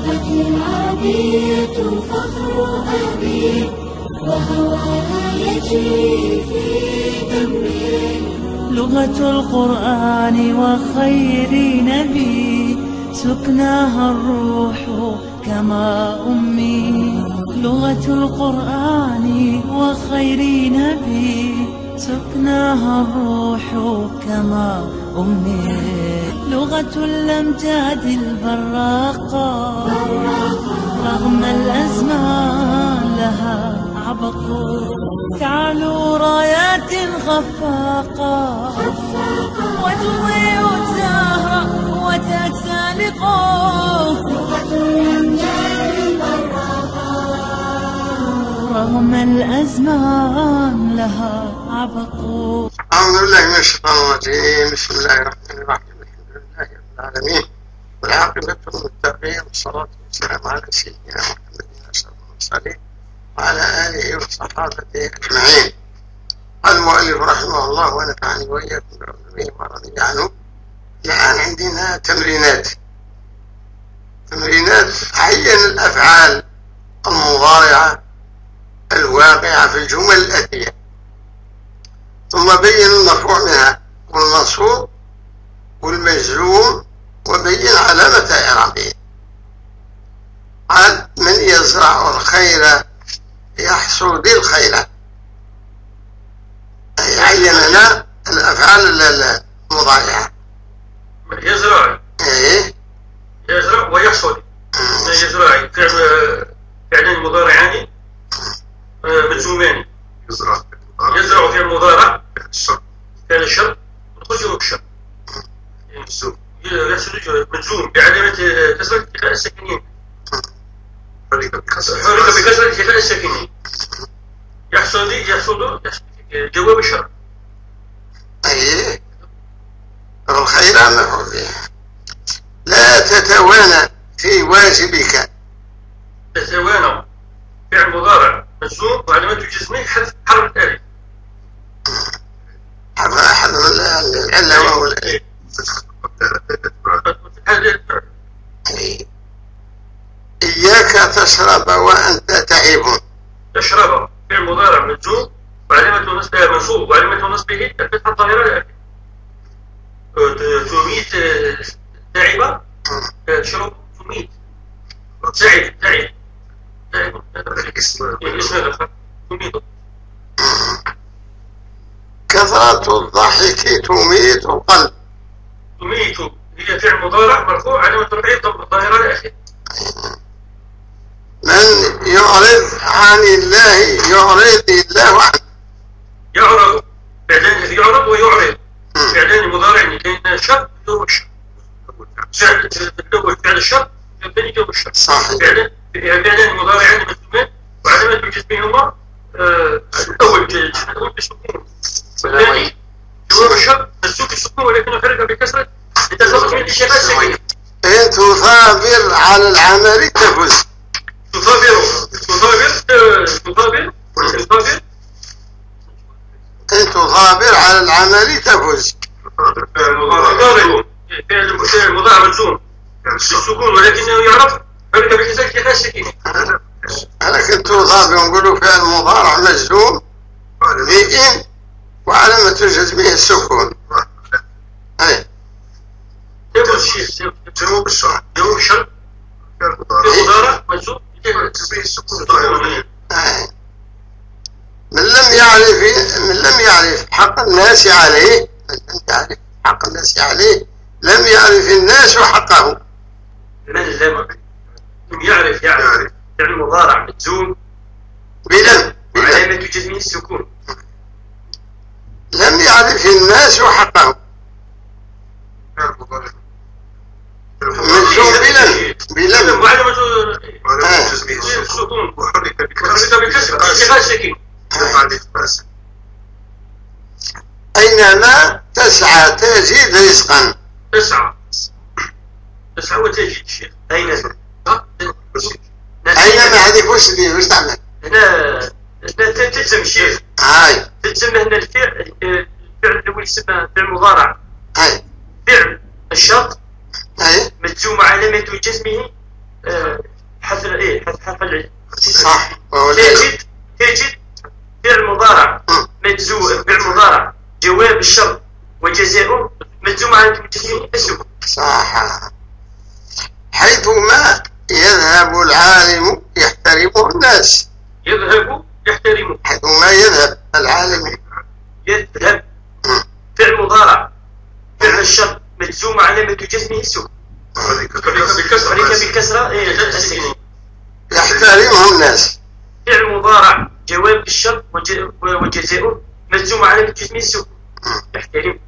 لغتي العربية فخر أبي وهواها يجري في دمي. لغة القرآن وخير نبي سكناها الروح كما أمي. لغة القرآن وخير نبي سكناها الروح كما أمي لغة الأمجاد البراقة. رغم الأزمان لها عبق. تعلو رايات خفاقة. وتضيء الزهر وتتسالق رغم الأزمان لها عبق. بالله من الشيطان الرجيم بسم الله الرحمن الرحيم. الحمد لله رب العالمين. والعاقبة للمتقين. والصلاة والسلام على سيدنا محمد أشرف المرسلين وعلى آله وصحابته أجمعين. قال المؤلف رحمه الله ونفعني وإياكم بعلومه ورضي عنه. الآن عندنا تمرينات. تمرينات عين الأفعال المضارعة الواقعة في الجمل الآتية ثم بين المرفوع منها والمنصوب والمجزوم وبين علامة إعرابه. قال من يزرع الخير يحصد الخير. عين لنا الأفعال المضارعة. يزرع. إيه. يزرع ويحصد يزرع فعل فعلين مضارعان. آه، مجزومان يزرع يزرع فعل مضارع فعل الشر والخزي الشر مجزوم يحصل مجزوم بعلامة كسرة إخاء الساكنين. حرك بكسرة إخاء الساكنين. يحصل يحصل جواب الشر. أي. الخير. به لا تتوانى في واجبك. تتوانى. فعل مضارع مجزوم وعلامة جسمه حذف حرف الألف العلة وهو. إياك تشرب وأنت تعب. تشرب فعل مضارع مجزوم وعلامة نصبه منصوب وعلامة نصبه الفتحة الظاهرة للألف تميت تعب تشرب تميت. تعب تعب. تعب. اسم هذا؟ تميت. كثرة الضحك تميت القلب. تميت. هي فعل مضارع مرفوع علامة رفعه الظاهرة للأخير من يعرض عن الله يعرض الله عنه يعرض. فعلان يعرض ويعرض. فعلان مضارعين لأن الشر جواب الشر فعل الأول فعل الشر الثاني الشر صحيح. فعلان فعلان مضارعان مجزومان وعلامة جسمهما آه، الأول الأول بالسكون والثاني جواب الشر مسوك السكون ولكن خرج بكسرة لتخلص من إن تثابر على العمل تفز تثابر تثابر تثابر تثابر تثابر على العمل تفز مضارع فعل مضارع مجزوم بالسكون ولكنه يعرف خرج بكسرة الشفاء السكينة لكن تثابر نقولوا فعل مضارع مجزوم بإن وعلامة جزمه السكون أي. يقول الشيخ جواب الشر جواب الشر مجزوم. من لم يعرف من لم يعرف حق الناس عليه من لم يعرف حق الناس عليه لم يعرف الناس حقه. من لم لم يعرف يعرف. فعل مضارع مجزوم. بلم بلم. وعلامة جزمه السكون لم يعرف الناس حقه مجزوم بلم بلم أينما تسعى تجد رزقا. تسعة تسعة وتجد الشيخ أين ها؟ أينما هذه وش دي وش تعمل هنا تلزم الشيخ هاي. تلزم هنا الفعل الفعل الأول يسمى فعل مضارع. هاي. فعل الشرط. هاي. مجزوم علامة جزمه آه، صح. وهو لا تجد تجد فعل مضارع. مم. مجزوم فعل مضارع. جواب الشرط. وجزاؤه مجزوم على التسليم اسمه صح. حيثما يذهب العالم يحترمه الناس. يذهب يحترمه حيثما يذهب العالم يذهب. فعل مضارع فعل الشرط مجزوم علامة جزمه السكون بالكسر عليك بالكسرة إيه،. يحترمه الناس. فعل مضارع جواب الشرط وج- وجزاؤه مجزوم علامة جزمه السكون مم. يحترم.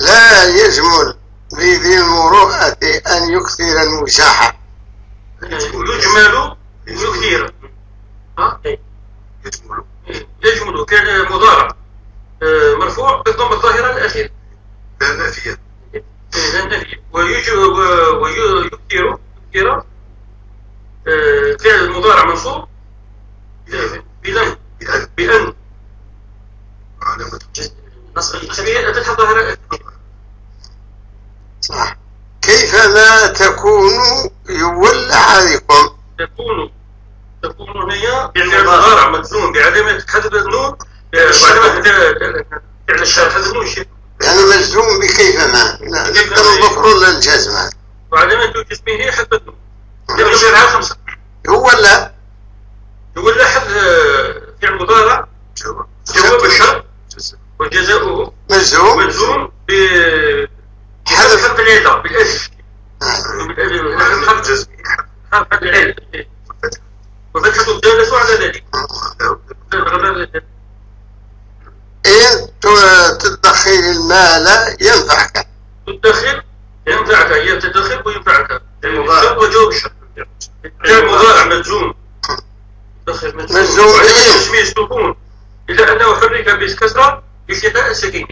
لا يجمل بذي المروءة أن يكثر المزاحة يجمل إيه. يجمل يجمل كان مضارع. آه، مرفوع بالضم الظاهرة الأخيرة لا نافية ويج- و- ويكثر يكثر فعل المضارع منصوب. بلن بأن. بأن. علامة. نصب تسمية فتحة ظاهرة الأخيرة صح. كيفما تكون يولى عليكم؟ تكون تكون هي فعل المضارع مجزوم بعلامة حذف النون آه، وعلامة فعل الشر حذف شيء يعني مجزوم بكيفما لا نقدر نذكر للجزمة وعلامة جسمه حذف النون لأن الشرعة خمسة يولى يقول حذف فعل مضارع جواب جواب الشرط جزاء وجزاؤه مجزوم مجزوم ب حذف. حذف العلة بالألف آه. بالألف حذف جزمي العلة وفتحة الدالة على ذلك ت- تدخل المال ينفعك. تدخل؟ ينفعك هي تدخل وينفعك الشرط وجواب الشرط فعل مضارع مجزوم. مجزوم؟ اسمه السكون إلا أنه حرك بالكسرة بشفاء السكين.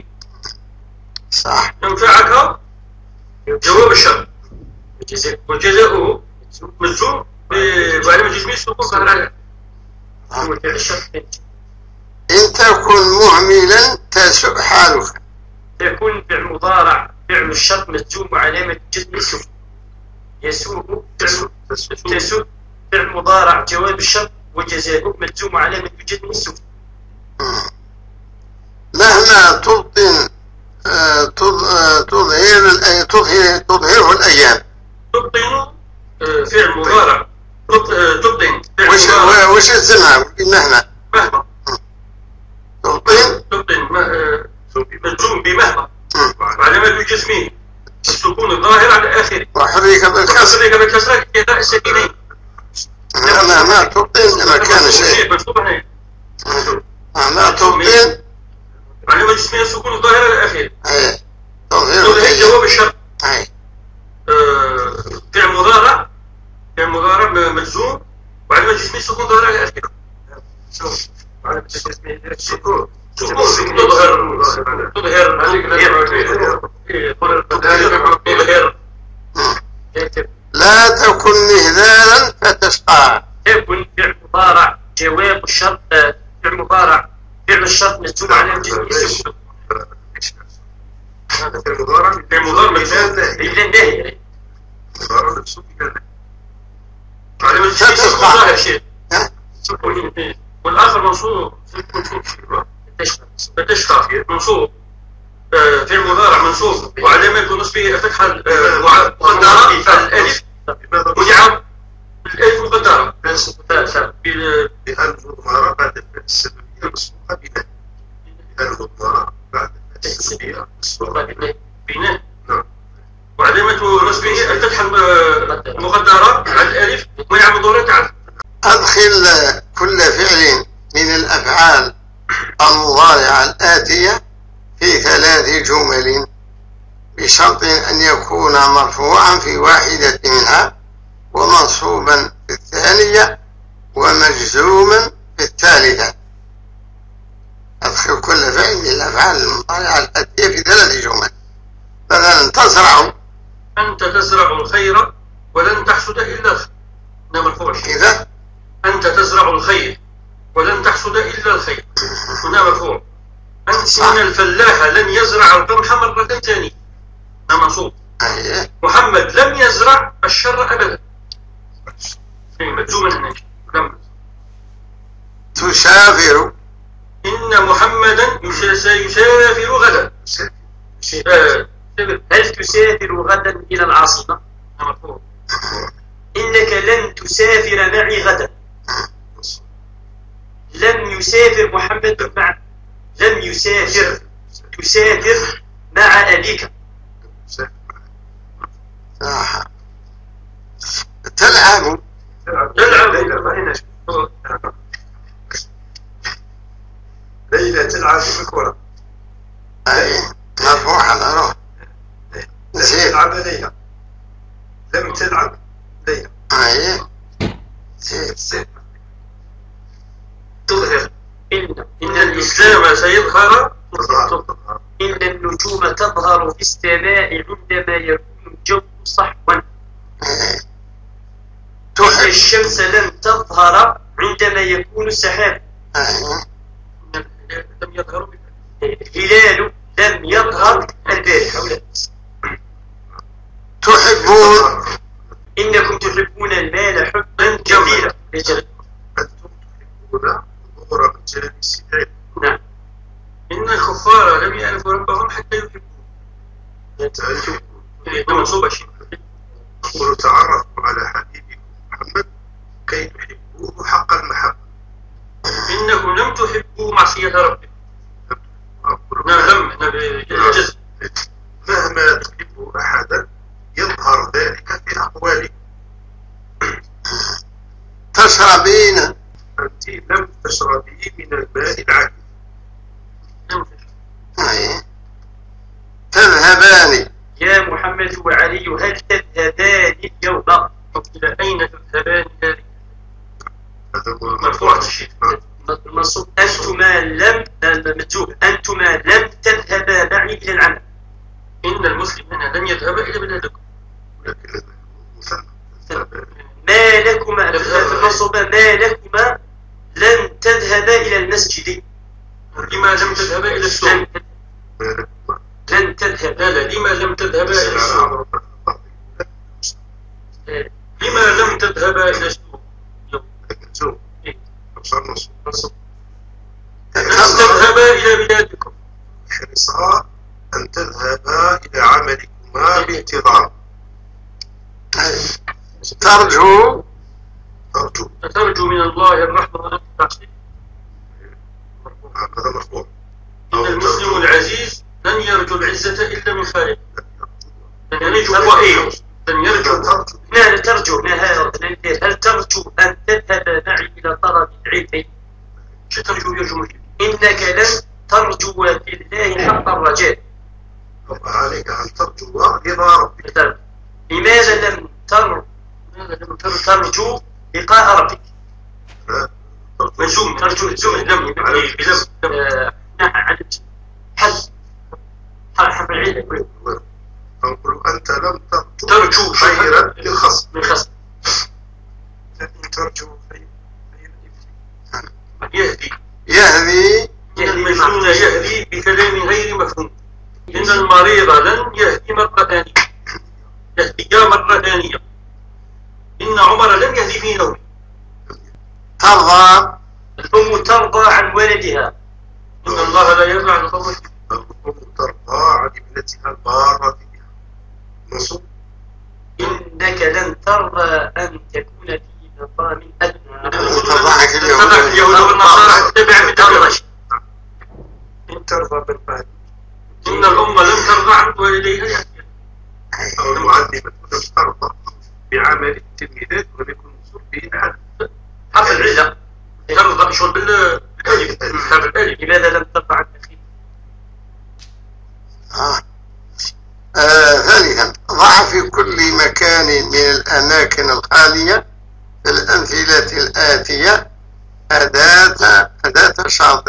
صح. ينفعك؟ جواب الشرط وجزاؤه على الشرط إن تكن مهملا تسوء حالك. يكون فعل مضارع. فعل الشرط مجزوم وعلامة السكون يسوء فعل تسوء فعل مضارع. جواب الشرط وجزاؤه مجزوم وعلامة جسمه السكون مهما تبطن آه، تظ- آه، تظهر تظهر تظهره الأيام. تبطن آه، فعل مضارع. تب- آه، تبطن فعل وش وش الزمها مهما. مهما تبطن تبطن آه، مجزوم بمهما. وعلامة جسمه السكون الظاهر على آخره وحرك بالكسر. كسر بالكسرة كذا السكينين مهما تبطن مكان شيء. هنا مهما تبطن علامة جسمه السكون الظاهر على آخره تظهر الأيام جواب الشرط أي آه، فعل مضارع. فعل مضارع م- مجزوم. وعلامة جسمه السكون ظاهر على آخره علامة جسمه السكون سكون. تظهر. تظهر. تظهر. لا تكن مهذالا فتشقى. يكن فعل مضارع؟ جواب الشرط فعل مضارع. فعل الشرط مجزوم جسمه السكون هذا في المضارع فعل مضارع مجزوم إلا النهي المضارع نفسه كان علامة جسمه السكون ظاهر شيء ها؟ سكون والآخر منصوب فتشقى منصوب آه، فعل مضارع منصوب وعلامة نصبه فتحة مقدرة الألف وجعل الألف مقدرة لأن المضارع بعد الفعل السببية مسبوقة بنهي لأن المضارع بعد الفعل السببية مسبوقة بناء نعم وعلامة نصبه الفتحة المقدرة على الألف مضارع تعرف أدخل كل فعل من الأفعال المضارعة الآتية في ثلاث جمل بشرط أن يكون مرفوعا في واحدة منها ومنصوبا في الثانية ومجزوما في الثالثة. أدخل كل فعل من الأفعال المضارعة الآتية في ثلاث جمل. مثلا تزرع أنت تزرع الخير ولن تحصد إلا الخير هنا مرفوع إذا أنت تزرع الخير ولن تحصد إلا الخير هنا مرفوع أنت إن الفلاح لن يزرع القمح مرة ثانية. هنا منصوب محمد لم يزرع الشر أبدا. إيه، مجزوما هنا. كمل. تسافر إن محمدا يس- سيسافر غدا. آه، هل تسافر غدا إلى العاصمة؟ إنك لن تسافر معي غدا. لم يسافر محمد مع لم يسافر تسافر مع أبيك آه. تلعب تلعب. ليلى تلعب بالكرة أي مرفوع على روح لم زين تلعب ليلى لم تلعب ليلى أي زين زين تظهر إن إن الإسلام سيظهر إن النجوم تظهر في السماء عندما يكون الجو صحوا تحب الشمس لن تظهر عندما يكون سحاب. تشربين أنت لم تشربي من الماء العذب لم أي. تذهبان. يا محمد وعلي هل تذهبان اليوم إلى أين تذهبان ذلك هذا هو مرفوع الشيء المنصوب أنتما لم المجهول أنتما لم تذهبا معي إلى العمل إن المسلم هنا لن يذهب إلى بلادكم لكن هذا مثنى ما لكما المنصوب ما لكما لن تذهبا إلى المسجد لما لم تذهب إلى السوق. لن, تذهب لا لا لما لم تذهب إلى السوق. لما لم تذهب إلى السوق. لن تذهب إلى بلادكم. حرصا أن تذهبا إلى عملكما بانتظام. ترجو. أرجو ترجو من الله الرحمة وأنت هذا مرفوع إن المسلم العزيز لن يرجو العزة إلا من خالق لن يرجو الرحيم لن يرجو. ترجو. ما ترجو. هل ترجو أن تذهب معي إلى طلب العلم؟ شو ترجو يرجو إنك لن ترجو في الله حق الرجاء. عليك أن ترجو رضا ربك؟ لماذا لم ترجو لقاء ربك؟ ترجو الزوم لم بلم لم آه، حل. حرف العلم نقول أنت لم ترجو خيرا للخصم. من خصم لكن ترجو خيرا يهدي. يهدي. المجنون يهدي بكلام غير مفهوم. إن المريض لن يهدي مرة ثانية. يهدي مرة ثانية. إن عمر لم يهدي في نومه ترضى. الأم ترضى عن ولدها. إن الله لا يرضى عن القوم الأم ترضى عن ابنتها البارة بها نصب. إنك لن ترضى أن تكون في نظام أدنى. تضحك اليهود والنصارى تتبع بالدولة إن ترضى بالمال إن الأم لم ترضى عن والديها يهدي أو المعلمة لم ترضى بعمل التلميذات ولم يكن نصر به أحد حرف العلة. ترضى شغل بال بالألف حرف الألف لماذا لم ترضى عن أخيك آه. آه. ضع في كل مكان من الأماكن الخالية في الأمثلة الآتية أداة أداة شرط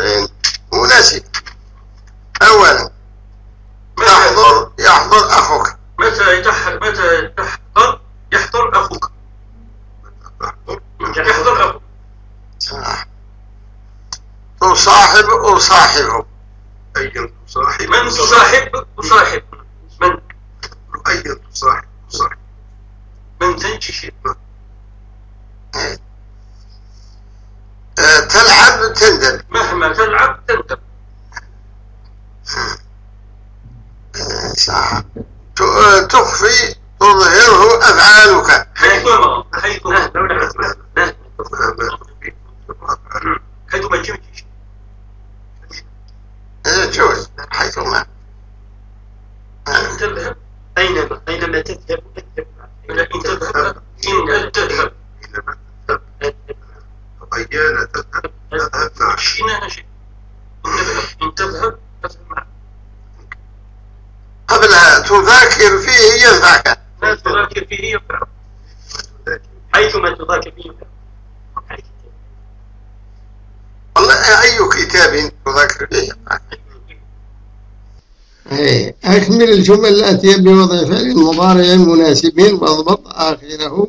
مناسب أولا يحضر يحضر أخوك متى يتح متى تحضر يحضر أخوك يحضر أخوك. أصاحب أصاحبه أيا صاحب. من تصاحب تصاحب من؟ أيا تصاحب تصاحب من تنجشب آه. آه، تلعب تندب مهما تلعب تندب صح تخفي تظهره أفعالك. حيثما حيثما تذاكر فيه ينفعك لا تذاكر فيه حيثما تذاكر فيه والله أي كتاب تذاكر فيه ينفعك إيه. أكمل الجمل الآتية بوضع فعل مضارع مناسب وأضبط آخره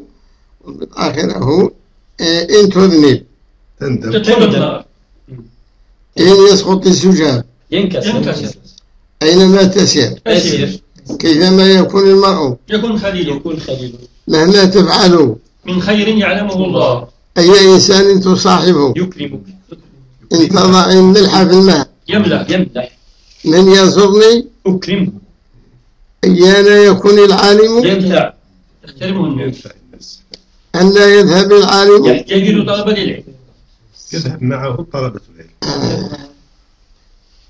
واضبط آخره. إيه، إن تذنب. تندم. تتندم إن يسقط الزجاج. ينكسر. ينكسر. أينما تسير. أسير كيفما يكون المرء يكون خليل يكون خليل. مهما تفعل من خير يعلمه الله. أي إنسان تصاحبه؟ يكرمك. إن تضع الملح في الماء. يملح يملح. من يزرني أكرمه. أيانا يكون العالم؟ ينفع يحترمه الناس أن لا يذهب العالم؟ يحتاج له طلب العلم. يذهب معه طلبة العلم.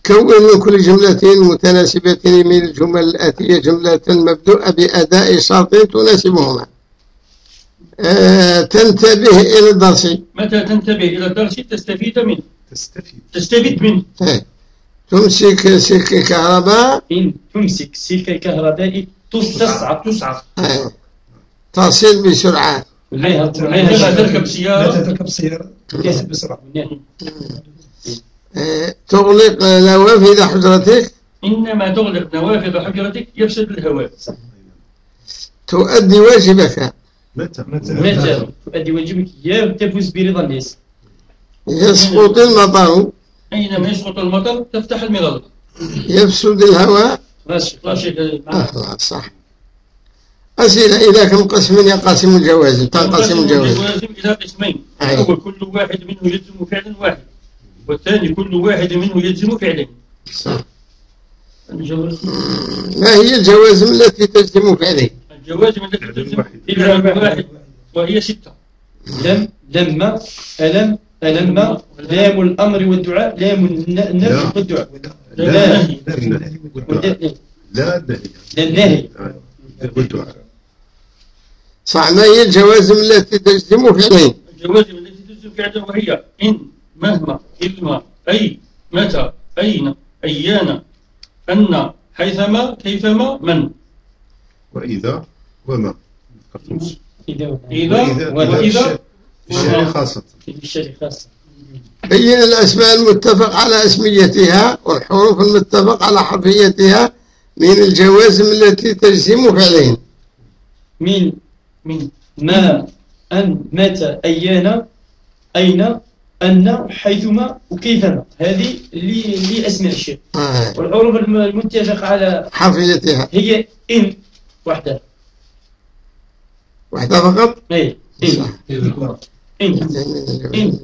كون من كل جملة متناسبة من الجمل الآتية جملة مبدوءة بأداء شرط تناسبهما. آه، تنتبه إلى الدرس. متى تنتبه إلى الدرس؟ تستفيد منه. تستفيد. تستفيد منه. إيه. تمسك سلك كهرباء إن تمسك سلك الكهرباء تصعد تصعد آه، تصل بسرعة. عليها عندما تركب سيارة؟ تركب سيارة؟ تجهز بسرعة. آه، تغلق نوافذ حجرتك؟ إنما تغلق نوافذ حجرتك يفسد الهواء. تؤدي واجبك. متى؟ متى؟ تؤدي واجبك. يا تفوز برضا الناس. يسقط المطر. أينما يسقط المطر تفتح المظلة يفسد الهواء. ماشي لا شيء. آه صح. أسئلة إذا كم قسم؟ ينقسم الجوازم تنقسم الجوازم الجوازم إلى قسمين. أي. الأول كل واحد منه يلزم فعلا واحد. والثاني كل واحد منه يلزم فعلين صح. الجواز. ما هي الجوازم التي تجزم فعله؟ الجوازم التي فعل تلزم واحد. فعلا واحد. وهي ستة. لم لما ألم ألم لام الأمر والدعاء لام الن- النفي والدعاء. لا. لا. لا. النهي والدعاء. صح. ما هي الجوازم التي تجزم فعلين الجوازم التي تلزم فعلا وهي إن مهما إلما أي متى أين أيان أن حيثما كيفما من. وإذا وما. إذا إذا وإذا وإذا الشعر خاصة في الشيء خاصة بين الأسماء المتفق على اسميتها والحروف المتفق على حرفيتها من الجوازم التي تجزم فعلين من من ما أن متى أيان أين أن حيثما وكيفما هذه اللي اللي أسماء الشيء آه. والحروف الم- المتفق على حرفيتها. هي إن وحدها واحدة فقط؟ أي. إن. صح. إن.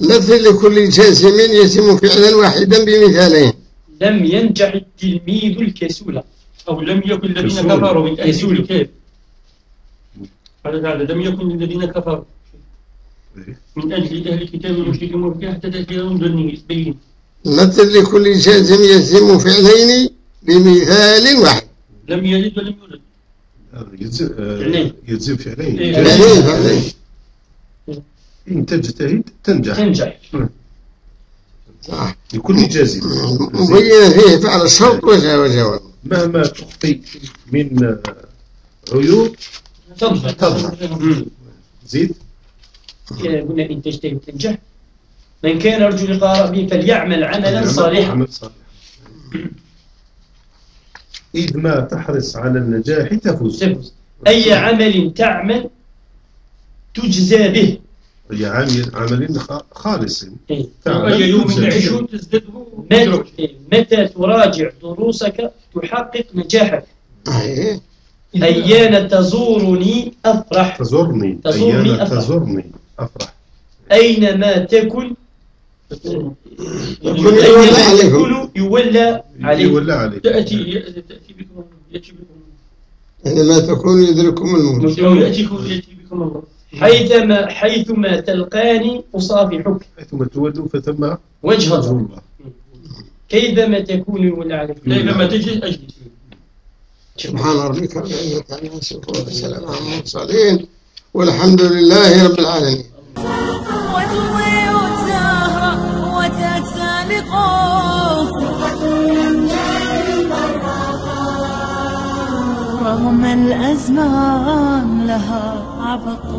مثل لكل جازم يتم فعلا واحدا بمثالين. لم ينجح التلميذ الكسول أو لم يكن الذين. كفروا من أهل. الكتاب. قال تعالى لم يكن الذين كفروا. من أجل أهل الكتاب المشركين والمشركين حتى تأتيهم ظني بين. مثل لكل جازم يتم فعلين بمثال واحد. لم يلد ولم يولد. يلزم آه، فعلين. يلزم فعلين. فعلين. إن تجتهد تنجح. تنجح. صح. لكل جازم. مبين فيه فعل الشرط وجه وجواب مهما تخطي من عيوب تظهر تظهر. زيد. قلنا إن تجتهد تنجح من كان يرجو لقاء ربه فليعمل عملا صالحا. عمل صالح إذ ما تحرص على النجاح تفوز. تفوز. أي عمل تعمل تجزى به. هي عمل عمل خ- خالص. إيه. تعمل وأي يوم تزدده متى تراجع دروسك تحقق نجاحك؟ أيه. أيان تزورني أفرح. تزورني تزورني أيام أفرح. تزورني أفرح. أينما تكن؟ يولى أينما. تكون يولى عليكم ولا عليك تأتي تأتي بكم يأتي بكم. حينما تكون؟ يدرككم الموت. يأتيكم يأتي بكم. الله حيثما حيثما تلقاني أصافحك. حيثما تولوا فثم وجه وجه الله كيفما تكون يولى عليكم لما تجي أجلس سبحان ربك رب العزة عما يصفون وسلام على المرسلين والحمد لله رب العالمين. رغم الأزمان لها عبق